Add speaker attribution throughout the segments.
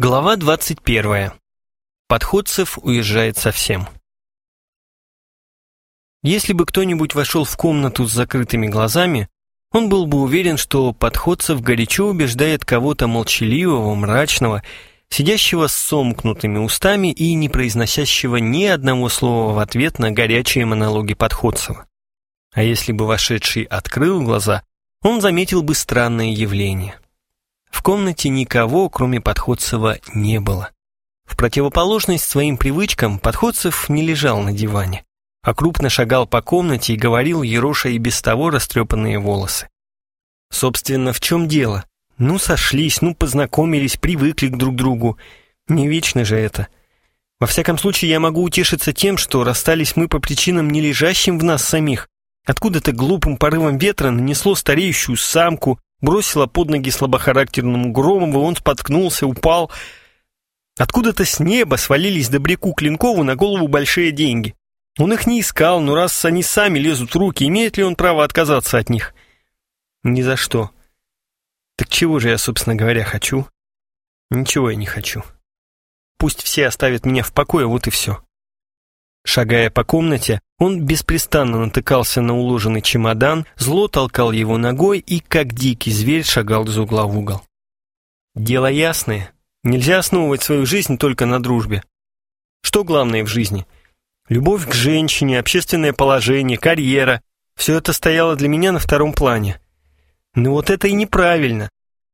Speaker 1: Глава 21. Подходцев уезжает совсем. Если бы кто-нибудь вошел в комнату с закрытыми глазами, он был бы уверен, что Подходцев горячо убеждает кого-то молчаливого, мрачного, сидящего с сомкнутыми устами и не произносящего ни одного слова в ответ на горячие монологи Подходцева. А если бы вошедший открыл глаза, он заметил бы странное явление – в комнате никого, кроме Подходцева, не было. В противоположность своим привычкам Подходцев не лежал на диване, а крупно шагал по комнате и говорил ероша и без того растрепанные волосы. Собственно, в чем дело? Ну, сошлись, ну, познакомились, привыкли к друг другу. Не вечно же это. Во всяком случае, я могу утешиться тем, что расстались мы по причинам, не лежащим в нас самих. Откуда-то глупым порывом ветра нанесло стареющую самку, бросила под ноги слабохарактерному Громову, он споткнулся, упал. Откуда-то с неба свалились добряку Клинкову на голову большие деньги. Он их не искал, но раз они сами лезут в руки, имеет ли он право отказаться от них? Ни за что. Так чего же я, собственно говоря, хочу? Ничего я не хочу. Пусть все оставят меня в покое, вот и все. Шагая по комнате, он беспрестанно натыкался на уложенный чемодан, зло толкал его ногой и, как дикий зверь, шагал из угла в угол. Дело ясное. Нельзя основывать свою жизнь только на дружбе. Что главное в жизни? Любовь к женщине, общественное положение, карьера. Все это стояло для меня на втором плане. Но вот это и неправильно.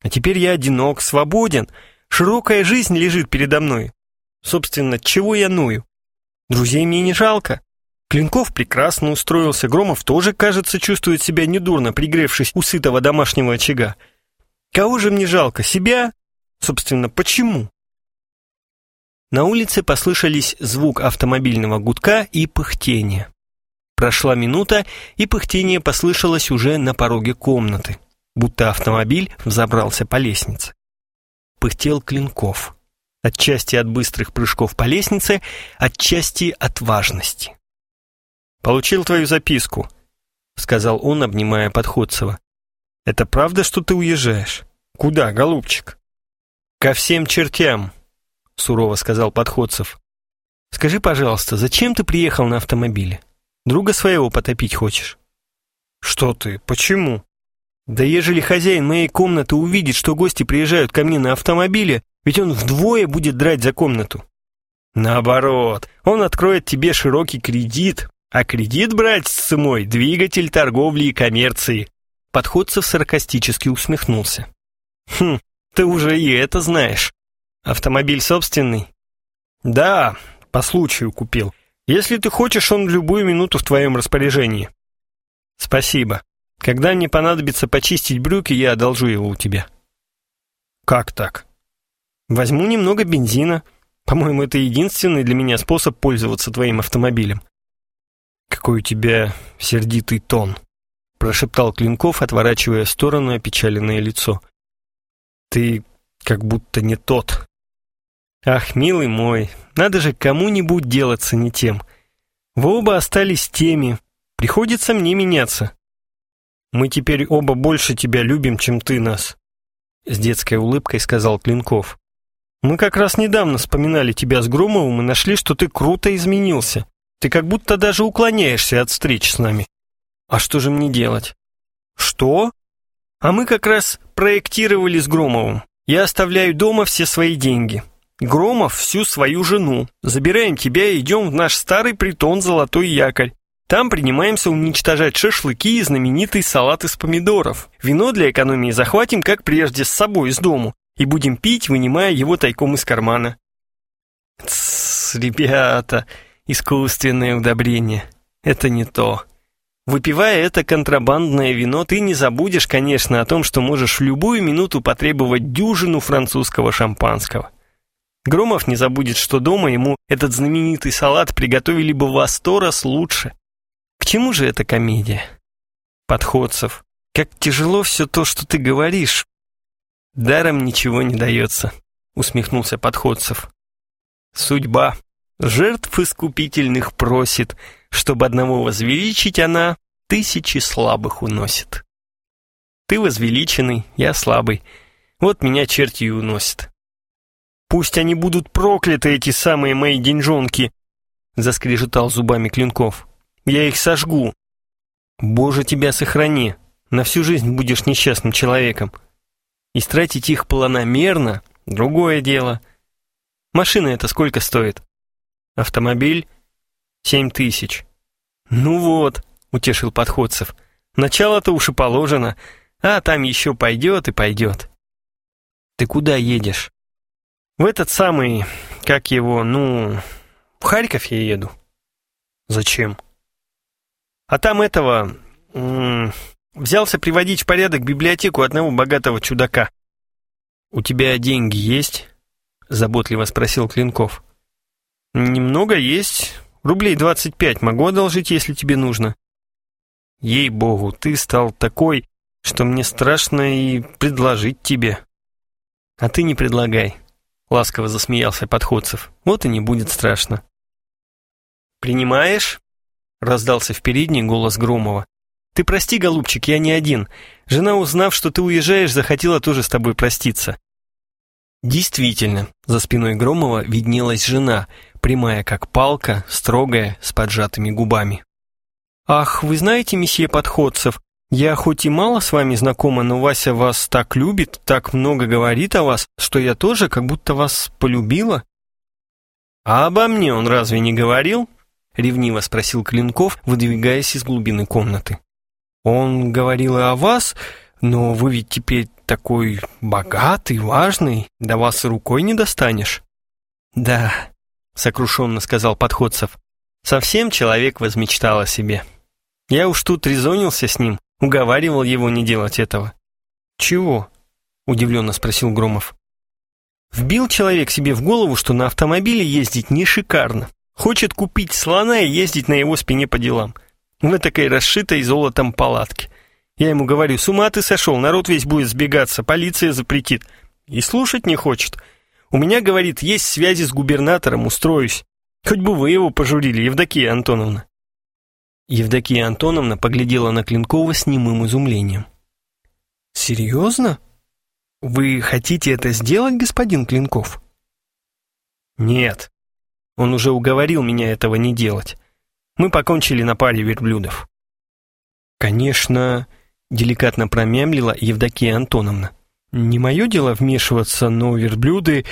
Speaker 1: А теперь я одинок, свободен. Широкая жизнь лежит передо мной. Собственно, чего я ную? Друзей мне не жалко. Клинков прекрасно устроился, Громов тоже, кажется, чувствует себя недурно, пригревшись у сытого домашнего очага. Кого же мне жалко, себя? Собственно, почему? На улице послышались звук автомобильного гудка и пыхтение. Прошла минута, и пыхтение послышалось уже на пороге комнаты, будто автомобиль взобрался по лестнице. Пыхтел Клинков. Отчасти от быстрых прыжков по лестнице, отчасти от важности. «Получил твою записку», — сказал он, обнимая Подходцева. «Это правда, что ты уезжаешь? Куда, голубчик?» «Ко всем чертям», — сурово сказал Подходцев. «Скажи, пожалуйста, зачем ты приехал на автомобиле? Друга своего потопить хочешь?» «Что ты? Почему?» «Да ежели хозяин моей комнаты увидит, что гости приезжают ко мне на автомобиле, ведь он вдвое будет драть за комнату. Наоборот, он откроет тебе широкий кредит, а кредит, братец мой, двигатель торговли и коммерции. Подходцев саркастически усмехнулся. Хм, ты уже и это знаешь. Автомобиль собственный? Да, по случаю купил. Если ты хочешь, он в любую минуту в твоем распоряжении. Спасибо. Когда мне понадобится почистить брюки, я одолжу его у тебя. Как так? Возьму немного бензина. По-моему, это единственный для меня способ пользоваться твоим автомобилем. Какой у тебя сердитый тон, прошептал Клинков, отворачивая в сторону опечаленное лицо. Ты как будто не тот. Ах, милый мой, надо же кому-нибудь делаться не тем. Вы оба остались теми. Приходится мне меняться. Мы теперь оба больше тебя любим, чем ты нас. С детской улыбкой сказал Клинков. Мы как раз недавно вспоминали тебя с Громовым и нашли, что ты круто изменился. Ты как будто даже уклоняешься от встреч с нами. А что же мне делать? Что? А мы как раз проектировали с Громовым. Я оставляю дома все свои деньги. Громов всю свою жену. Забираем тебя и идем в наш старый притон «Золотой якорь». Там принимаемся уничтожать шашлыки и знаменитый салат из помидоров. Вино для экономии захватим, как прежде, с собой из дому и будем пить, вынимая его тайком из кармана. Тссс, ребята, искусственное удобрение. Это не то. Выпивая это контрабандное вино, ты не забудешь, конечно, о том, что можешь в любую минуту потребовать дюжину французского шампанского. Громов не забудет, что дома ему этот знаменитый салат приготовили бы во сто раз лучше. К чему же эта комедия? Подходцев. Как тяжело все то, что ты говоришь. «Даром ничего не дается», — усмехнулся Подходцев. «Судьба. Жертв искупительных просит, чтобы одного возвеличить она тысячи слабых уносит. Ты возвеличенный, я слабый. Вот меня черти и уносят. Пусть они будут прокляты, эти самые мои деньжонки!» Заскрежетал зубами Клинков. «Я их сожгу!» «Боже, тебя сохрани! На всю жизнь будешь несчастным человеком!» И стратить их планомерно — другое дело. Машина это сколько стоит? Автомобиль — семь тысяч. «Ну вот», — утешил Подходцев, — «начало-то уж и положено, а там еще пойдет и пойдет». «Ты куда едешь?» «В этот самый, как его, ну, в Харьков я еду». «Зачем?» «А там этого, взялся приводить в порядок библиотеку одного богатого чудака». «У тебя деньги есть?» — заботливо спросил Клинков. «Немного есть. Рублей двадцать пять могу одолжить, если тебе нужно». «Ей-богу, ты стал такой, что мне страшно и предложить тебе». «А ты не предлагай», — ласково засмеялся Подходцев. «Вот и не будет страшно». «Принимаешь?» — раздался в передней голос Громова. «Ты прости, голубчик, я не один. Жена, узнав, что ты уезжаешь, захотела тоже с тобой проститься». Действительно, за спиной Громова виднелась жена, прямая как палка, строгая, с поджатыми губами. «Ах, вы знаете, месье Подходцев, я хоть и мало с вами знакома, но Вася вас так любит, так много говорит о вас, что я тоже как будто вас полюбила». «А обо мне он разве не говорил?» — ревниво спросил Клинков, выдвигаясь из глубины комнаты. «Он говорил и о вас, но вы ведь теперь такой богатый, важный, до вас рукой не достанешь». «Да», — сокрушенно сказал Подходцев, — «совсем человек возмечтал о себе. Я уж тут резонился с ним, уговаривал его не делать этого». «Чего?» — удивленно спросил Громов. «Вбил человек себе в голову, что на автомобиле ездить не шикарно. Хочет купить слона и ездить на его спине по делам. В такой расшитой золотом палатке. Я ему говорю, с ума ты сошел, народ весь будет сбегаться, полиция запретит. И слушать не хочет. У меня, говорит, есть связи с губернатором, устроюсь. Хоть бы вы его пожурили, Евдокия Антоновна. Евдокия Антоновна поглядела на Клинкова с немым изумлением. «Серьезно? Вы хотите это сделать, господин Клинков?» «Нет. Он уже уговорил меня этого не делать. Мы покончили на паре верблюдов». «Конечно...» Деликатно промямлила Евдокия Антоновна. «Не мое дело вмешиваться, но верблюды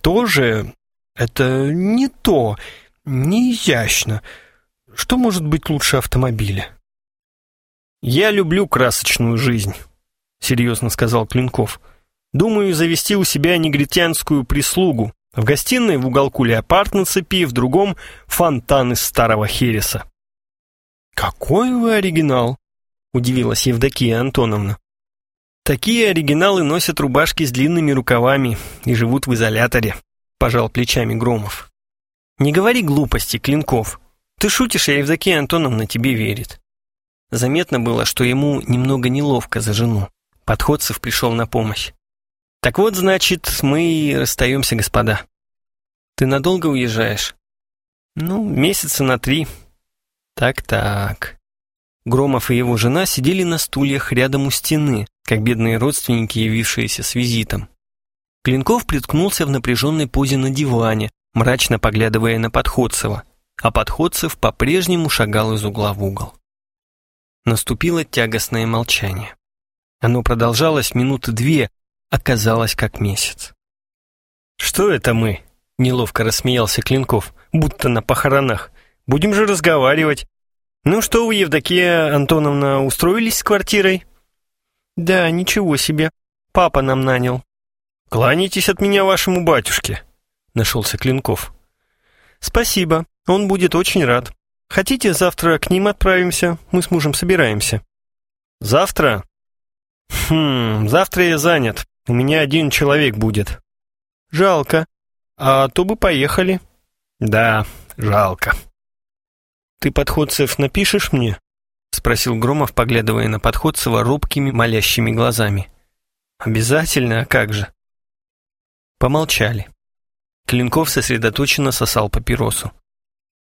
Speaker 1: тоже... Это не то, не изящно. Что может быть лучше автомобиля?» «Я люблю красочную жизнь», — серьезно сказал Клинков. «Думаю завести у себя негритянскую прислугу. В гостиной в уголку леопард на цепи, в другом — фонтан из старого хереса». «Какой вы оригинал!» — удивилась Евдокия Антоновна. «Такие оригиналы носят рубашки с длинными рукавами и живут в изоляторе», — пожал плечами Громов. «Не говори глупости, Клинков. Ты шутишь, а Евдокия Антоновна тебе верит». Заметно было, что ему немного неловко за жену. Подходцев пришел на помощь. «Так вот, значит, мы расстаемся, господа. Ты надолго уезжаешь?» «Ну, месяца на три». «Так-так». Громов и его жена сидели на стульях рядом у стены, как бедные родственники, явившиеся с визитом. Клинков приткнулся в напряженной позе на диване, мрачно поглядывая на Подходцева, а Подходцев по-прежнему шагал из угла в угол. Наступило тягостное молчание. Оно продолжалось минуты две, оказалось как месяц. «Что это мы?» — неловко рассмеялся Клинков, будто на похоронах. «Будем же разговаривать. «Ну что вы, Евдокия Антоновна, устроились с квартирой?» «Да, ничего себе. Папа нам нанял». «Кланяйтесь от меня вашему батюшке», — нашелся Клинков. «Спасибо, он будет очень рад. Хотите, завтра к ним отправимся? Мы с мужем собираемся». «Завтра?» «Хм, завтра я занят. У меня один человек будет». «Жалко. А то бы поехали». «Да, жалко». «Ты, Подходцев, напишешь мне?» — спросил Громов, поглядывая на Подходцева робкими, молящими глазами. «Обязательно, а как же?» Помолчали. Клинков сосредоточенно сосал папиросу.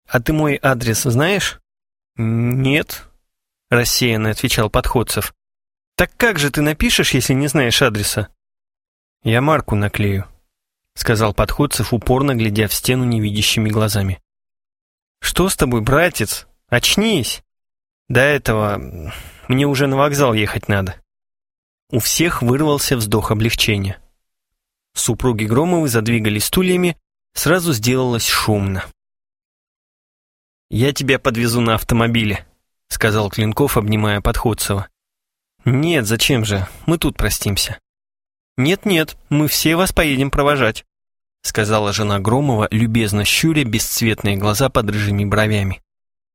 Speaker 1: «А ты мой адрес знаешь?» «Нет», — рассеянно отвечал Подходцев. «Так как же ты напишешь, если не знаешь адреса?» «Я марку наклею». сказал Подходцев, упорно глядя в стену невидящими глазами. «Что с тобой, братец? Очнись! До этого мне уже на вокзал ехать надо». У всех вырвался вздох облегчения. Супруги Громовы задвигали стульями, сразу сделалось шумно. «Я тебя подвезу на автомобиле», — сказал Клинков, обнимая Подходцева. «Нет, зачем же? Мы тут простимся». «Нет-нет, мы все вас поедем провожать», — сказала жена Громова, любезно щуря бесцветные глаза под рыжими бровями.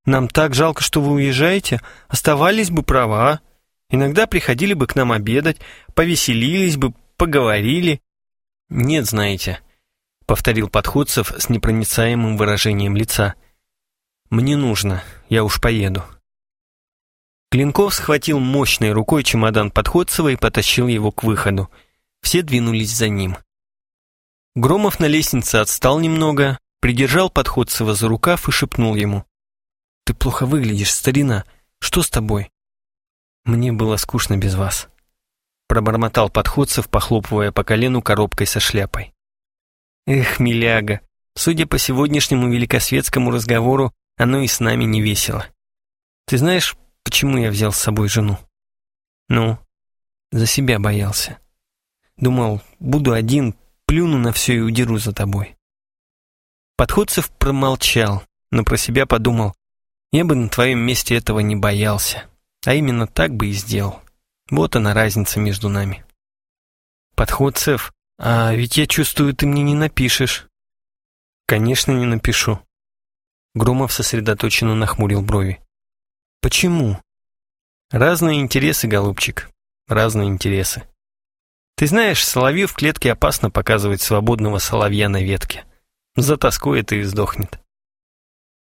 Speaker 1: «Нам так жалко, что вы уезжаете. Оставались бы права. Иногда приходили бы к нам обедать, повеселились бы, поговорили». «Нет, знаете», — повторил Подходцев с непроницаемым выражением лица. «Мне нужно, я уж поеду». Клинков схватил мощной рукой чемодан Подходцева и потащил его к выходу. Все двинулись за ним. Громов на лестнице отстал немного, придержал Подходцева за рукав и шепнул ему. «Ты плохо выглядишь, старина. Что с тобой?» «Мне было скучно без вас», — пробормотал Подходцев, похлопывая по колену коробкой со шляпой. «Эх, миляга, судя по сегодняшнему великосветскому разговору, оно и с нами не весело. Ты знаешь, почему я взял с собой жену?» «Ну?» «За себя боялся. Думал, буду один, плюну на все и удеру за тобой. Подходцев промолчал, но про себя подумал, я бы на твоем месте этого не боялся, а именно так бы и сделал. Вот она разница между нами. Подходцев, а ведь я чувствую, ты мне не напишешь. Конечно, не напишу. Громов сосредоточенно нахмурил брови. Почему? Разные интересы, голубчик, разные интересы. Ты знаешь, соловью в клетке опасно показывать свободного соловья на ветке. Затаскует и сдохнет.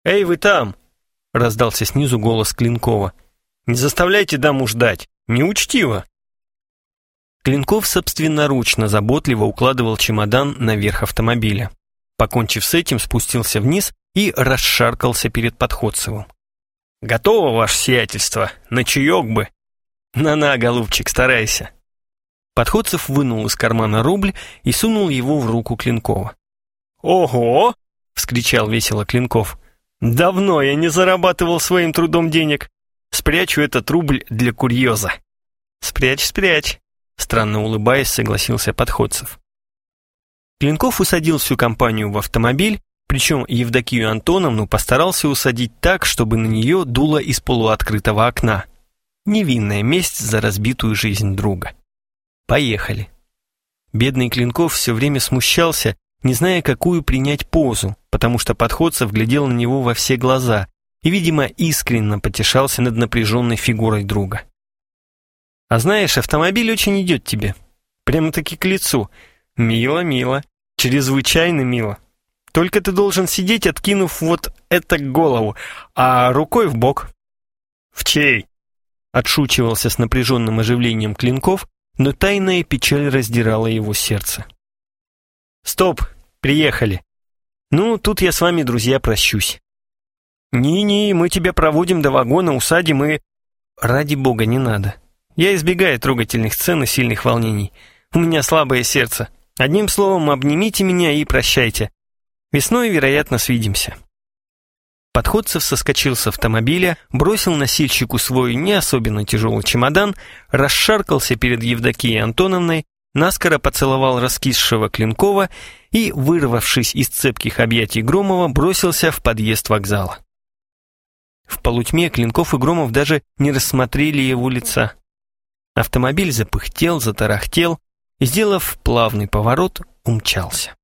Speaker 1: «Эй, вы там!» — раздался снизу голос Клинкова. «Не заставляйте даму ждать! Неучтиво!» Клинков собственноручно, заботливо укладывал чемодан наверх автомобиля. Покончив с этим, спустился вниз и расшаркался перед Подходцевым. «Готово, ваше сиятельство? На чаек бы!» «На-на, голубчик, старайся!» Подходцев вынул из кармана рубль и сунул его в руку Клинкова. «Ого!» — вскричал весело Клинков. «Давно я не зарабатывал своим трудом денег. Спрячу этот рубль для курьеза». «Спрячь, спрячь», — странно улыбаясь, согласился Подходцев. Клинков усадил всю компанию в автомобиль, причем Евдокию Антоновну постарался усадить так, чтобы на нее дуло из полуоткрытого окна. Невинная месть за разбитую жизнь друга. Поехали. Бедный Клинков все время смущался, не зная, какую принять позу, потому что подходцев глядел на него во все глаза и, видимо, искренне потешался над напряженной фигурой друга. «А знаешь, автомобиль очень идет тебе. Прямо-таки к лицу. Мило, мило. Чрезвычайно мило. Только ты должен сидеть, откинув вот это голову, а рукой в бок». «В чей?» Отшучивался с напряженным оживлением Клинков, но тайная печаль раздирала его сердце. «Стоп, приехали. Ну, тут я с вами, друзья, прощусь. Не-не, мы тебя проводим до вагона, усадим и...» «Ради бога, не надо. Я избегаю трогательных сцен и сильных волнений. У меня слабое сердце. Одним словом, обнимите меня и прощайте. Весной, вероятно, свидимся». Подходцев соскочил с автомобиля, бросил носильщику свой не особенно тяжелый чемодан, расшаркался перед Евдокией Антоновной, наскоро поцеловал раскисшего Клинкова и, вырвавшись из цепких объятий Громова, бросился в подъезд вокзала. В полутьме Клинков и Громов даже не рассмотрели его лица. Автомобиль запыхтел, затарахтел сделав плавный поворот, умчался.